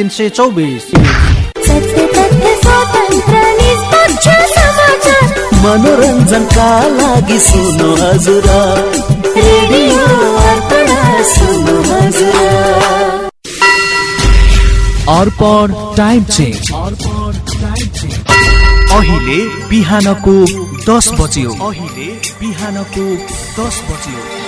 तिन सय चौबिस मनोरञ्जनका लागि सुन्नु हजुर। अर्पण टाइम चेन्ज अहिले बिहानको दस बज्यो। अहिले बिहानको दस बज्यो।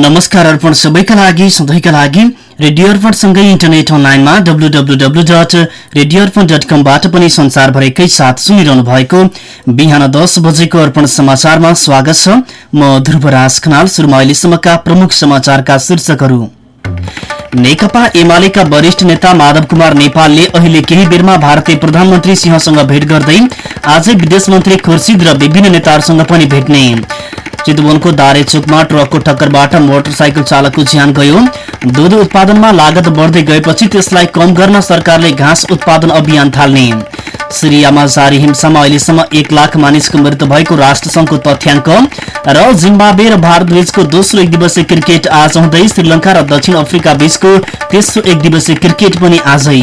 नमस्कार अर्पण सबैका लागि सधैँका लागि रेडियो अर्पणसँगै इन्टरनेट अनलाइनमा WWW dot radio Arpan dot कमबाट पनि संसारभरिकै साथ सुनिरहनु भएको बिहान दस बजेको अर्पण समाचारमा स्वागत छ। म ध्रुवराज खनाल सुरुमा अहिलेसम्मका प्रमुख समाचारका शीर्षकहरू। नेकपा एमालेका वरिष्ठ नेता माधव कुमार नेपालले अहिले केही बेरमा भारतीय प्रधानमन्त्री सिंहसँग भेट गर्दै आजै विदेश मन्त्री खुर्सिद र विभिन्न नेताहरूसँग पनि भेट्ने। चितवनको दारेचोकमा ट्रकको टक्करबाट मोटरसाइकल चालकको ज्यान गयो। दूध उत्पादनमा लागत बढ्दै गएपछि त्यसलाई कम गर्न सरकारले घाँस उत्पादन अभियान थाल्ने। सिरियामा जारी हिंसामा अहिलेसम्म एक लाख मानिसको मृत्यु भएको राष्ट्रसंघको तथ्याङ्क र जिम्बावे र भारत बीचको दोस्रो एक दिवसीय क्रिकेट आज हुँदै श्रीलंका र दक्षिण अफ्रिका बीचको तेस्रो एक दिवसीय क्रिकेट पनि आजै।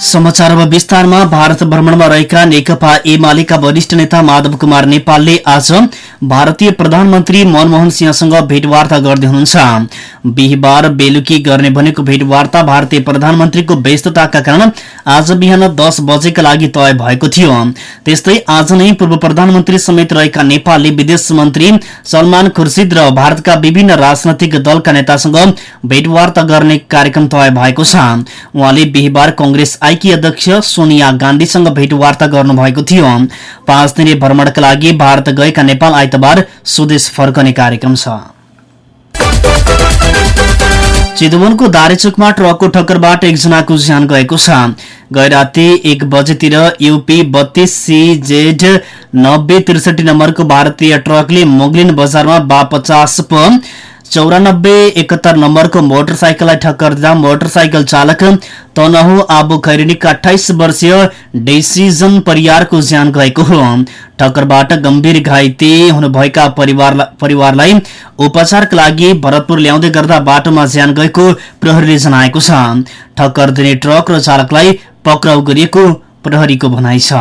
समाचार अब विस्तारमा भारत भ्रमणमा रहेका नेकपा एमालेका वरिष्ठ नेता माधव कुमार नेपालले आज भारतीय प्रधानमन्त्री मनमोहन सिंहसँग भेटवार्ता गर्दै हुनुहुन्छ। बिहिबार बेलुकी गर्ने भनेको भेटवार्ता भारतीय प्रधानमन्त्रीको व्यस्तताका कारण आज बिहान दस बजेका लागि तय भएको थियो। त्यस्तै आज नै पूर्व प्रधानमन्त्री समेत रहेका नेपालले विदेश मन्त्री सलमान खुर्सिद र भारतका विभिन्न राजनैतिक दलका नेतासँग भेटवार्ता गर्ने कार्यक्रम तय भएको छ। उहाँले बिहिबार कंग्रेस आइकी अध्यक्ष सोनिया गान्धीसँग भेटवार्ता गर्नुभएको थियो। पाँच दिने भ्रमणका लागि भारत गएका नेपाल आइतबार स्वदेश फर्कने कार्यक्रम छ। चितवनको दारेचोकमा ट्रकको ठक्करबाट एकजनाको ज्यान गएको छ। गैराती एक बजेतिर युपी बत्तीस सिजेड नब्बे त्रिसठी नम्बरको भारतीय ट्रकले मोगलिन बजारमा बा पचास प चौरानब्बे एकहत्तर नम्बरको मोटरसाइकललाई टक्कर दिँदा मोटरसाइकल चालक तनहु आबु खैरिनीका अठाइस वर्षीय डेसिजन परियारको ज्यान गएको हो। टक्करबाट गम्भीर घाइते हुनुभएका परिवारलाई उपचारका लागि भरतपुर ल्याउँदै गर्दा बाटोमा ज्यान गएको प्रहरीले जनाएको छ। ठक्कर दिने ट्रक र चालकलाई पक्राउ गरिएको प्रहरीको भनाइ छ।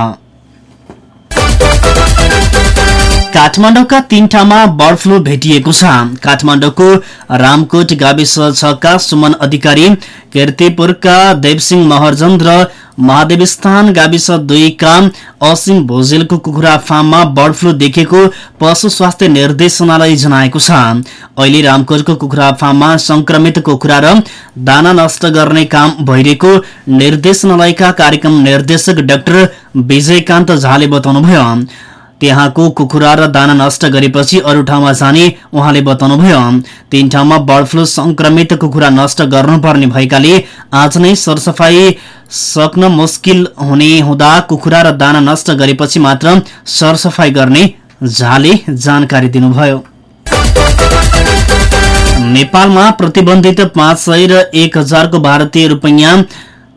काठमाडौँका तीन ठाउँमा बर्ड फ्लू भेटिएको छ। काठमाडौँको रामकोट गाविस छका सुमन अधिकारी किर्तिपुरका देवसिंह महर्जन र महादेवस्थान गाविस दुईका असिम भोजेलको कुखुरा फार्ममा बर्ड फ्लू देखेको पशु स्वास्थ्य निर्देशनालय जनाएको छ। अहिले रामकोटको कुखुरा फार्ममा संक्रमित कुखुरा र दाना नष्ट गर्ने काम भइरहेको निर्देशनालयका कार्यक्रम निर्देशक डाक्टर विजयकान्त झाले बताउनुभयो। त्यहाँको कुखुरा र दाना नष्ट गरेपछि अरू ठाउँमा जाने उहाँले बताउनुभयो। तीन ठाउँमा बर्ड फ्लू संक्रमित कुखुरा नष्ट गर्नुपर्ने भएकाले आज नै सरसफाई सक्न मुस्किल हुने हुँदा कुखुरा र दाना नष्ट गरेपछि मात्र सरसफाई गर्ने झाले जानकारी दिनुभयो। नेपालमा प्रतिबन्धित पाँच सय र एक हजारको भारतीय रूपैयाँ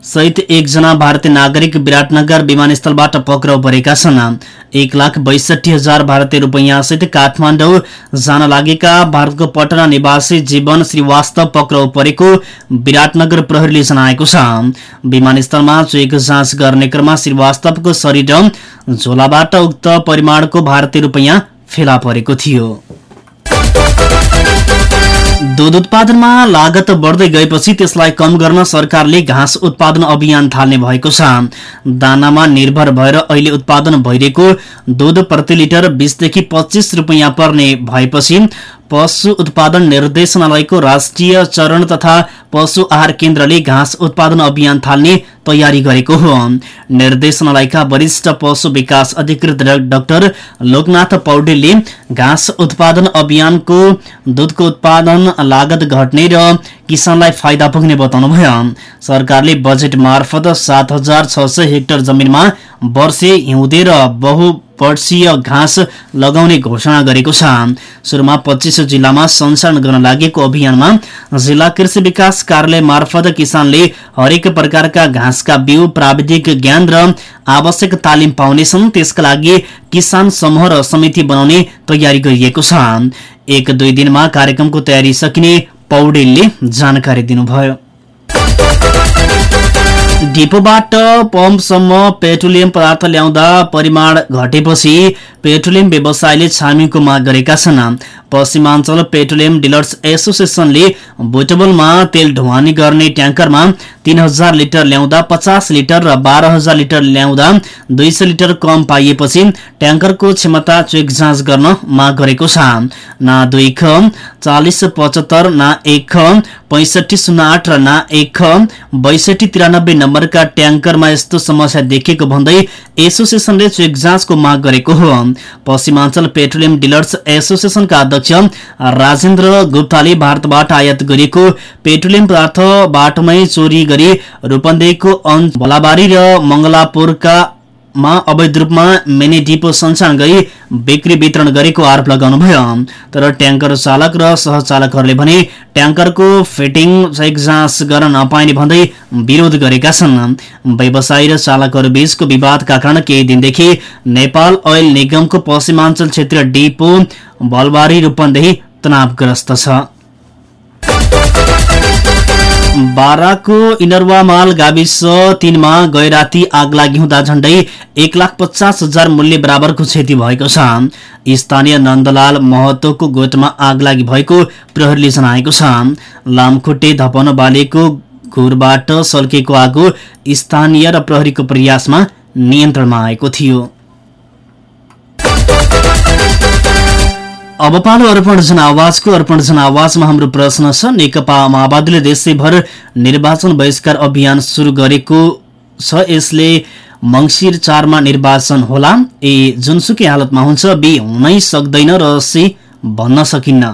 सहित एकजना भारतीय नागरिक विराटनगर विमानस्थलबाट पक्राउ परेका छन्। एक लाख बैसठी हजार भारतीय रूपैयाँ सहित काठमाडौँ जान लागेका भारतको पटना निवासी जीवन श्रीवास्तव पक्राउ परेको विराटनगर प्रहरीले जनाएको छ। विमानस्थलमा चेक जाँच गर्ने क्रममा श्रीवास्तवको शरीर झोलाबाट उक्त परिमाणको भारतीय रूपैयाँ फेला परेको थियो। दूध उत्पादनमा लागत बढ्दै गएपछि त्यसलाई कम गर्न सरकारले घाँस उत्पादन अभियान थाल्ने भएको छ। दानामा निर्भर भएर अहिले उत्पादन भइरहेको दूध प्रति लिटर बिसदेखि पच्चिस रुपियाँ पर्ने भएपछि पशु उत्पादन निर्देशनालयको राष्ट्रिय चरण तथा पशु आहार केन्द्रले घाँस उत्पादन अभियान थाल्ने तयारी गरेको हो। निर्देशनालयका वरिष्ठ पशु विकास अधिकृत डाक्टर लोकनाथ पौडेलले घाँस उत्पादन अभियानको दूधको उत्पादन लागत घट्ने र किसानलाई फाइदा पुग्ने बताउनुभयो। सरकारले बजेट मार्फत सात हजार छ सय हेक्टर जमिनमा वर्षे हिउँदे र बहु वर्षीय घाँस लगाउने घोषणा गरेको छ। सुरुमा पच्चिस जिल्लामा सञ्चालन गर्न लागेको अभियानमा जिल्ला कृषि विकास कार्यालय मार्फत किसानले हरेक प्रकारका घाँसका बिउ प्राविधिक ज्ञान र आवश्यक तालिम पाउनेछन्। त्यसका लागि किसान समूह र समिति बनाउने तयारी गरिएको छ। एक दुई दिनमा कार्यक्रमको तयारी सकिने पौडेलले जानकारी दिनुभयो। डिपोबाट पम्पसम्म पेट्रोलियम पदार्थ ल्याउँदा परिमाण घटेपछि पेट्रोलियम व्यवसायले छामीको माग गरेका छन्। पश्चिमाञ्चल पेट्रोलियम डिलर्स एसोसिएसनले बोटेबलमा तेल ढुवानी गर्ने ट्याङ्करमा तीन हजार लिटर ल्याउँदा पचास लिटर र बाह्र हजार लिटर ल्याउँदा दुई सय लिटर कम पाइएपछि ट्याङ्करको क्षमता चेक जाँच गर्न माग गरेको छ। ना दुई ख चालिस पचहत्तर ना एक ख पैसठी शून्य आठ र ना एक ख बैसठी तिरानब्बे नम्बरका ट्याङ्करमा यस्तो समस्या देखिएको भन्दै एसोसिएसनले चेक जाँचको माग गरेको हो। पश्चिमाञ्चल पेट्रोलियम डिलर्स एसोसिएसनका अध्यक्ष राजेन्द्र गुप्ताले भारतबाट आयात गरिएको पेट्रोलियम पदार्थ बाटोमै चोरी गरी रूपन्देहीको अञ्च भलाबारी र मङ्गलापुरका मा अवैध रूपमा मिनी डिपो सञ्चालन गरी बिक्री वितरण गरेको आरोप लगाउनुभयो। तर ट्याङ्कर चालक र सहचालकहरूले भने ट्याङ्करको फिटिङ चेक जाँच गर्न नपाइने भन्दै विरोध गरेका छन्। व्यवसायी र चालकहरू बीचको विवादका कारण केही दिनदेखि नेपाल ओइल निगमको पश्चिमाञ्चल क्षेत्रीय डिपो बलबारी रूपन्देही तनावग्रस्त छ। बाराको इनरवा माल गाविस तीनमा गैराती आग लागि हुँदा झण्डै एक लाख पचास हजार मूल्य बराबरको क्षति भएको छ। स्थानीय नन्दलाल महतोको गोठमा आग लागि भएको प्रहरीले जनाएको छ। लामखुट्टे धपन बालेको घुरबाट सल्केको आगो स्थानीय र प्रहरीको प्रयासमा नियन्त्रणमा आएको थियो। अब पालो अर्पण जनावाजको अर्पण जनावाजमा हाम्रो प्रश्न छ। नेकपा माओवादीले देशैभर निर्वाचन बहिष्कार अभियान सुरु गरेको छ। यसले मङ्सिर चारमा निर्वाचन होला। ए जुनसुकै हालतमा हुन्छ बी हुनै सक्दैन र सी भन्न सकिन्न।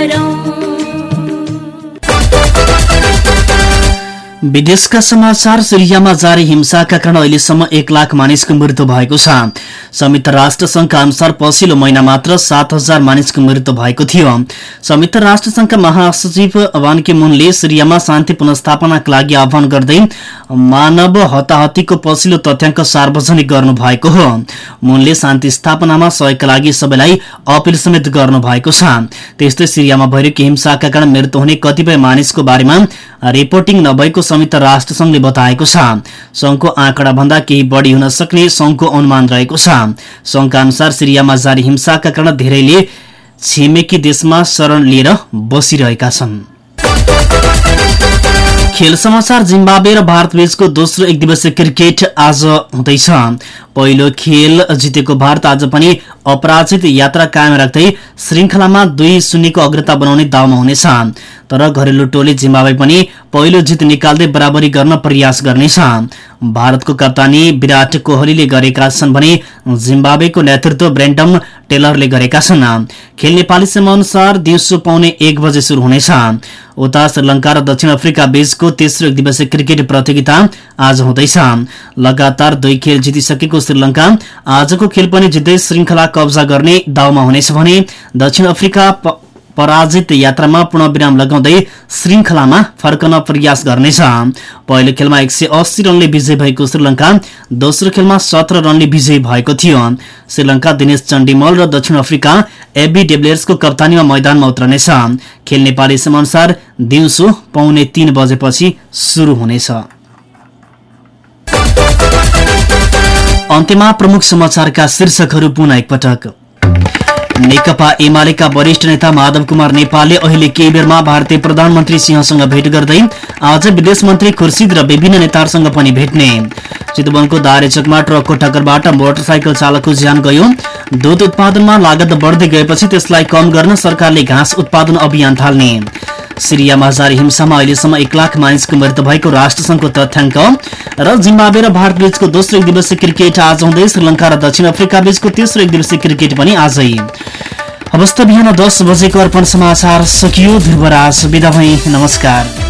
गरौँ विदेशका समाचार सिरियामा जारी हिंसाका कारण अहिलेसम्म एक लाख मानिसको मृत्यु भएको छ। संयुक्त राष्ट्र संघका अनुसार पछिल्लो महिना मात्र सात हजार मानिसको मृत्यु भएको थियो। संयुक्त राष्ट्र संघका महासचिव वान की मुनले सिरियामा शान्ति पुनस्थापनाका लागि आह्वान गर्दै मानव हताहतीको पछिल्लो तथ्याङ्क सार्वजनिक गर्नु भएको हो। मुनले शान्ति स्थापनामा सहयोगका लागि सबैलाई अपिल समेत गर्नु भएको छ। त्यस्तै सिरियामा भइरहेको हिंसाका कारण मृत्यु हुने कतिपय मानिसको बारेमा रिपोर्टिङ नभएको संयुक्त राष्ट्र संघले बताएको छ। संघको आँकडा भन्दा केही बढ़ी हुन सक्ने संघको अनुमान रहेको छ। संघका अनुसार सिरियामा जारी हिंसाका कारण धेरैले छिमेकी देशमा शरण लिएर बसिरहेका छन्। खेल समाचार जिम्बाब्वे र भारत बीचको दोस्रो एक दिवसीय क्रिकेट आज हुँदैछ। पहिलो खेल जितेको भारत आज पनि अपराजित यात्रा कायम राख्दै श्रृङ्खलामा दुई शून्यको अग्रता बनाउने दाउमा हुनेछ। तर घरेलु टोली जिम्बावे पनि पहिलो जित निकाल्दै बराबरी गर्न प्रयास गर्नेछ। भारतको कप्तानी विराट कोहलीले गरेका छन् भने जिम्बावेको नेतृत्व ब्रेन्टम टेलरले गरेका छन्। खेल नेपाली समयअनुसार दिउँसो पाउने एक बजे शुरू हुनेछ। उता श्रीलंका र दक्षिण अफ्रिका बीचको तेस्रो एक दिवसीय क्रिकेट प्रतियोगिता आज हुँदैछ। लगातार दुई खेल जितिसकेको श्रीलंका। आजको खेल पनि जित्दै श्रृङ्खला कब्जा गर्ने दाउमा हुनेछ भने दक्षिण अफ्रिका पराजित यात्रामा पुनः विराम लगाउँदै श्रृङ्खलामा फर्कन प्रयास गर्नेछ। पहिलो खेलमा एक सय अस्सी रनले विजय भएको श्रीलंका दोस्रो खेलमा सत्र रनले विजयी भएको थियो। श्रीलंका दिनेश चण्डीमल र दक्षिण अफ्रिका एबी डेब्लियर्सको कप्तानीमा मैदानमा उत्रनेछ। खेल नेपाली समयअनुसार दिउँसो पौने तीन बजेपछि शुरू हुनेछ। अन्त्यमा प्रमुख समाचारका शीर्षकहरू पुनः एकपटक। नेकपा एमालेका वरिष्ठ नेता माधव कुमार नेपालले अहिले केही बेरमा भारतीय प्रधानमन्त्री सिंहसँग भेट गर्दै आज विदेश मन्त्री खुर्सिद र विभिन्न नेताहरूसँग पनि भेट्ने। चितवनको दारेचोकमा ट्रकको टक्करबाट मोटरसाइकल चालकको ज्यान गयो। दूध उत्पादनमा लागत बढ्दै गएपछि त्यसलाई कम गर्न सरकारले घाँस उत्पादन अभियान थाल्ने। सिरियामा जारी हिंसामा अहिलेसम्म एक लाख मानिसको मृत्यु भएको राष्ट्रसङ्घको तथ्याङ्क र जिम्बावे र भारत बीचको दोस्रो एक दिवसीय क्रिकेट आज हुँदै श्रीलङ्का र दक्षिण अफ्रिका बीचको तेस्रो एक दिवसीय क्रिकेट पनि आजै। अवस्था बिहान दस बजेको अर्पण समाचार सकियो ध्रुवराज भई नमस्कार।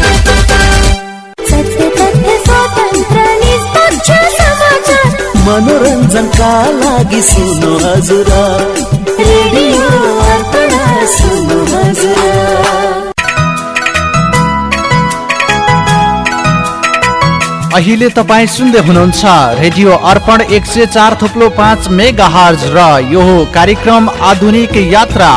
मनोरञ्जनका लागि सुन्नु हजुर हजुर अहिले तपाईँ सुन्दै हुनुहुन्छ रेडियो अर्पण एक सय चार थुप्लो पाँच मेगा हर्ज र यो कार्यक्रम आधुनिक यात्रा।